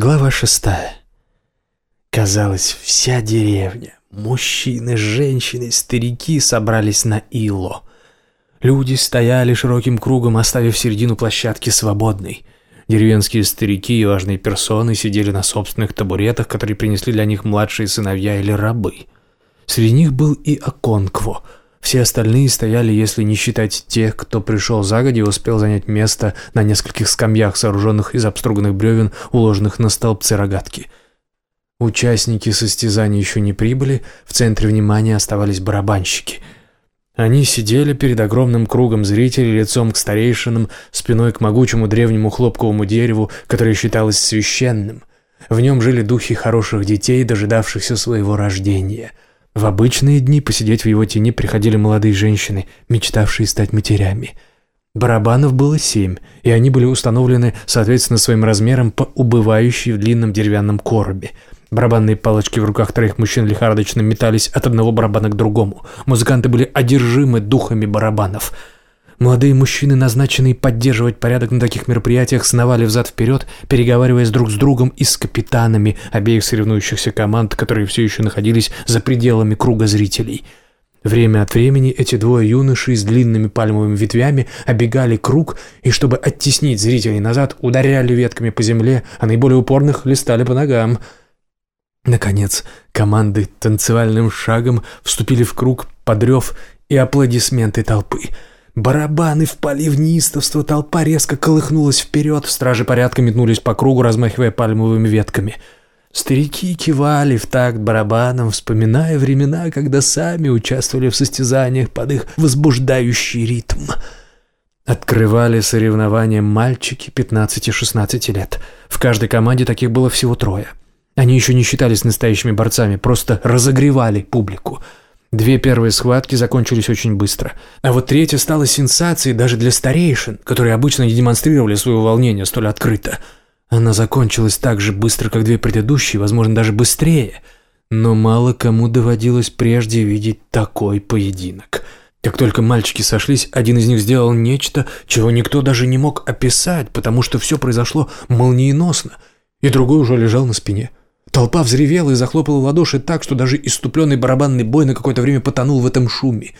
Глава шестая. Казалось, вся деревня, мужчины, женщины, старики собрались на Ило. Люди стояли широким кругом, оставив середину площадки свободной. Деревенские старики и важные персоны сидели на собственных табуретах, которые принесли для них младшие сыновья или рабы. Среди них был и Аконкво – все остальные стояли, если не считать тех, кто пришел загодя и успел занять место на нескольких скамьях, сооруженных из обструганных бревен, уложенных на столбцы рогатки. Участники состязаний еще не прибыли, в центре внимания оставались барабанщики. Они сидели перед огромным кругом зрителей лицом к старейшинам, спиной к могучему древнему хлопковому дереву, которое считалось священным. В нем жили духи хороших детей, дожидавшихся своего рождения – в обычные дни посидеть в его тени приходили молодые женщины, мечтавшие стать матерями. Барабанов было семь, и они были установлены, соответственно, своим размерам по убывающей в длинном деревянном коробе. Барабанные палочки в руках троих мужчин лихорадочно метались от одного барабана к другому. Музыканты были одержимы духами барабанов – Молодые мужчины, назначенные поддерживать порядок на таких мероприятиях, сновали взад-вперед, переговариваясь друг с другом и с капитанами обеих соревнующихся команд, которые все еще находились за пределами круга зрителей. Время от времени эти двое юношей с длинными пальмовыми ветвями обегали круг и, чтобы оттеснить зрителей назад, ударяли ветками по земле, а наиболее упорных листали по ногам. Наконец, команды танцевальным шагом вступили в круг подрев и аплодисменты толпы – Барабаны впали в неистовство, толпа резко колыхнулась вперед, стражи порядка метнулись по кругу, размахивая пальмовыми ветками. Старики кивали в такт барабанам, вспоминая времена, когда сами участвовали в состязаниях под их возбуждающий ритм. Открывали соревнования мальчики 15-16 лет. В каждой команде таких было всего трое. Они еще не считались настоящими борцами, просто разогревали публику – Две первые схватки закончились очень быстро. А вот третья стала сенсацией даже для старейшин, которые обычно не демонстрировали свое волнение столь открыто. Она закончилась так же быстро, как две предыдущие, возможно, даже быстрее. Но мало кому доводилось прежде видеть такой поединок. Как только мальчики сошлись, один из них сделал нечто, чего никто даже не мог описать, потому что все произошло молниеносно, и другой уже лежал на спине. Толпа взревела и захлопала ладоши так, что даже иступленный барабанный бой на какое-то время потонул в этом шуме.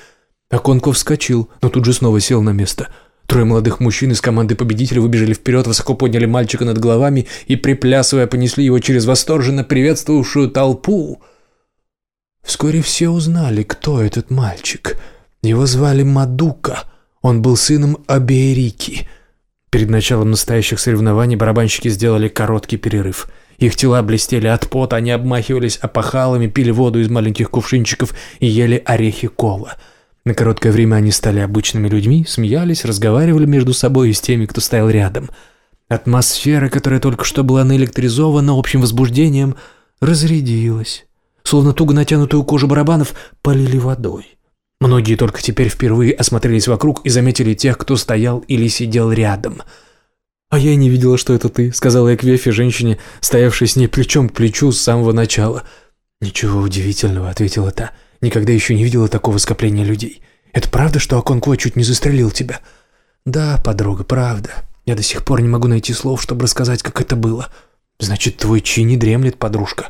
Аконков вскочил, но тут же снова сел на место. Трое молодых мужчин из команды победителя выбежали вперед, высоко подняли мальчика над головами и, приплясывая, понесли его через восторженно приветствовавшую толпу. Вскоре все узнали, кто этот мальчик. Его звали Мадука. Он был сыном Аберики. Перед началом настоящих соревнований барабанщики сделали короткий перерыв – их тела блестели от пота, они обмахивались опахалами, пили воду из маленьких кувшинчиков и ели орехи кола. На короткое время они стали обычными людьми, смеялись, разговаривали между собой и с теми, кто стоял рядом. Атмосфера, которая только что была наэлектризована общим возбуждением, разрядилась. Словно туго натянутую кожу барабанов полили водой. Многие только теперь впервые осмотрелись вокруг и заметили тех, кто стоял или сидел рядом – «А я и не видела, что это ты», — сказала я Квефе, женщине, стоявшей с ней плечом к плечу с самого начала. «Ничего удивительного», — ответила та. «Никогда еще не видела такого скопления людей. Это правда, что Аконкво чуть не застрелил тебя?» «Да, подруга, правда. Я до сих пор не могу найти слов, чтобы рассказать, как это было. Значит, твой Чи не дремлет, подружка.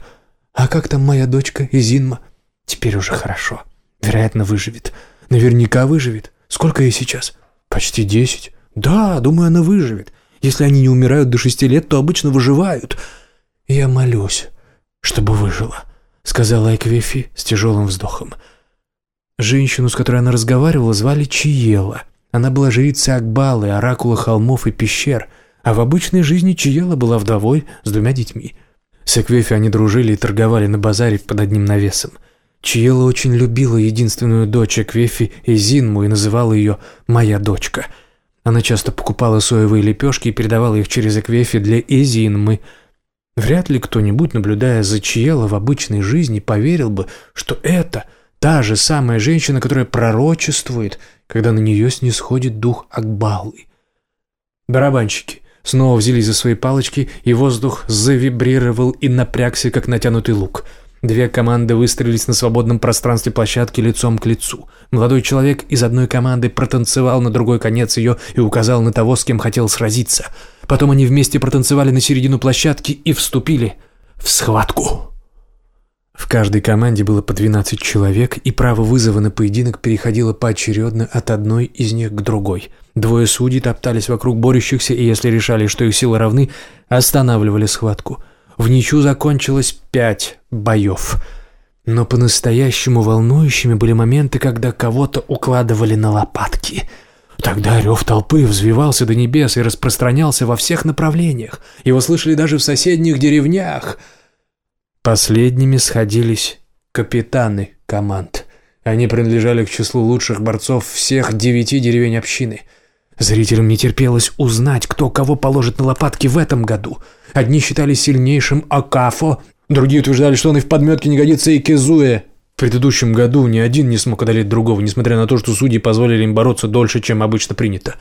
А как там моя дочка, Изинма? Теперь уже хорошо. Вероятно, выживет. Наверняка выживет. Сколько ей сейчас? Почти десять. Да, думаю, она выживет. Если они не умирают до шести лет, то обычно выживают. Я молюсь, чтобы выжила», — сказала Эквефи с тяжелым вздохом. Женщину, с которой она разговаривала, звали Чиела. Она была жрицей Акбалы, оракула холмов и пещер, а в обычной жизни Чиела была вдовой с двумя детьми. С Эквефи они дружили и торговали на базаре под одним навесом. Чиела очень любила единственную дочь Эквефи, Эзинму, и называла ее «моя дочка». Она часто покупала соевые лепешки и передавала их через Эквефи для Эзинмы. Вряд ли кто-нибудь, наблюдая за Чиела в обычной жизни, поверил бы, что это та же самая женщина, которая пророчествует, когда на нее снисходит дух Акбалы. Барабанщики снова взялись за свои палочки, и воздух завибрировал и напрягся, как натянутый лук – Две команды выстроились на свободном пространстве площадки лицом к лицу. Молодой человек из одной команды протанцевал на другой конец ее и указал на того, с кем хотел сразиться. Потом они вместе протанцевали на середину площадки и вступили в схватку. В каждой команде было по 12 человек, и право вызова на поединок переходило поочередно от одной из них к другой. Двое судей топтались вокруг борющихся, и если решали, что их силы равны, останавливали схватку. В ничью закончилось пять боев. Но по-настоящему волнующими были моменты, когда кого-то укладывали на лопатки. Тогда рев толпы взвивался до небес и распространялся во всех направлениях. Его слышали даже в соседних деревнях – Последними сходились капитаны команд. Они принадлежали к числу лучших борцов всех девяти деревень общины. Зрителям не терпелось узнать, кто кого положит на лопатки в этом году. Одни считали сильнейшим Акафо, другие утверждали, что он и в подметке не годится и Кизуэ. В предыдущем году ни один не смог одолеть другого, несмотря на то, что судьи позволили им бороться дольше, чем обычно принято.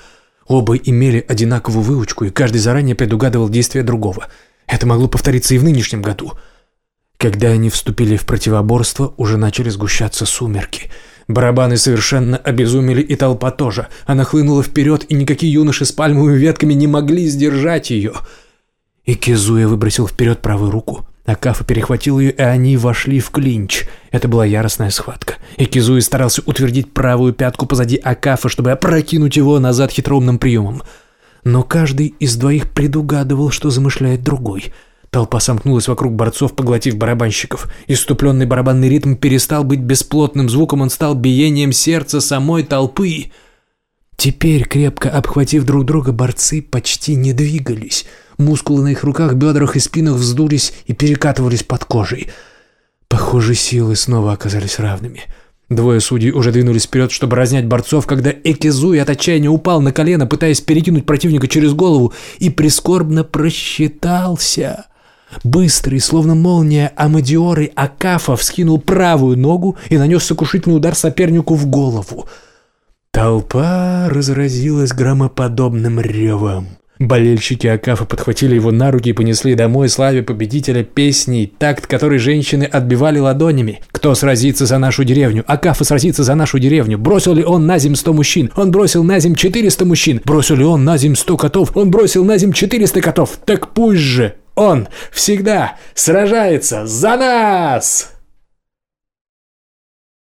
Оба имели одинаковую выучку, и каждый заранее предугадывал действия другого. Это могло повториться и в нынешнем году – когда они вступили в противоборство, уже начали сгущаться сумерки. Барабаны совершенно обезумели, и толпа тоже. Она хлынула вперед, и никакие юноши с пальмовыми ветками не могли сдержать ее. И Кизуя выбросил вперед правую руку. Акафа перехватил ее, и они вошли в клинч. Это была яростная схватка. И Кизуя старался утвердить правую пятку позади Акафа, чтобы опрокинуть его назад хитроумным приемом. Но каждый из двоих предугадывал, что замышляет другой — Толпа сомкнулась вокруг борцов, поглотив барабанщиков. Иступленный барабанный ритм перестал быть бесплотным звуком, он стал биением сердца самой толпы. Теперь, крепко обхватив друг друга, борцы почти не двигались. Мускулы на их руках, бедрах и спинах вздулись и перекатывались под кожей. Похоже, силы снова оказались равными. Двое судей уже двинулись вперед, чтобы разнять борцов, когда Экизуй от отчаяния упал на колено, пытаясь перекинуть противника через голову, и прискорбно просчитался. Быстрый, словно молния, Амадиоры Акафа вскинул правую ногу и нанес сокрушительный удар сопернику в голову. Толпа разразилась громоподобным ревом. Болельщики Акафа подхватили его на руки и понесли домой славе победителя песней, такт которой женщины отбивали ладонями. «Кто сразится за нашу деревню? Акафа сразится за нашу деревню. Бросил ли он на зим сто мужчин? Он бросил на зим четыреста мужчин. Бросил ли он на зим сто котов? Он бросил на зим четыреста котов. Так пусть же!» Он всегда сражается за нас!»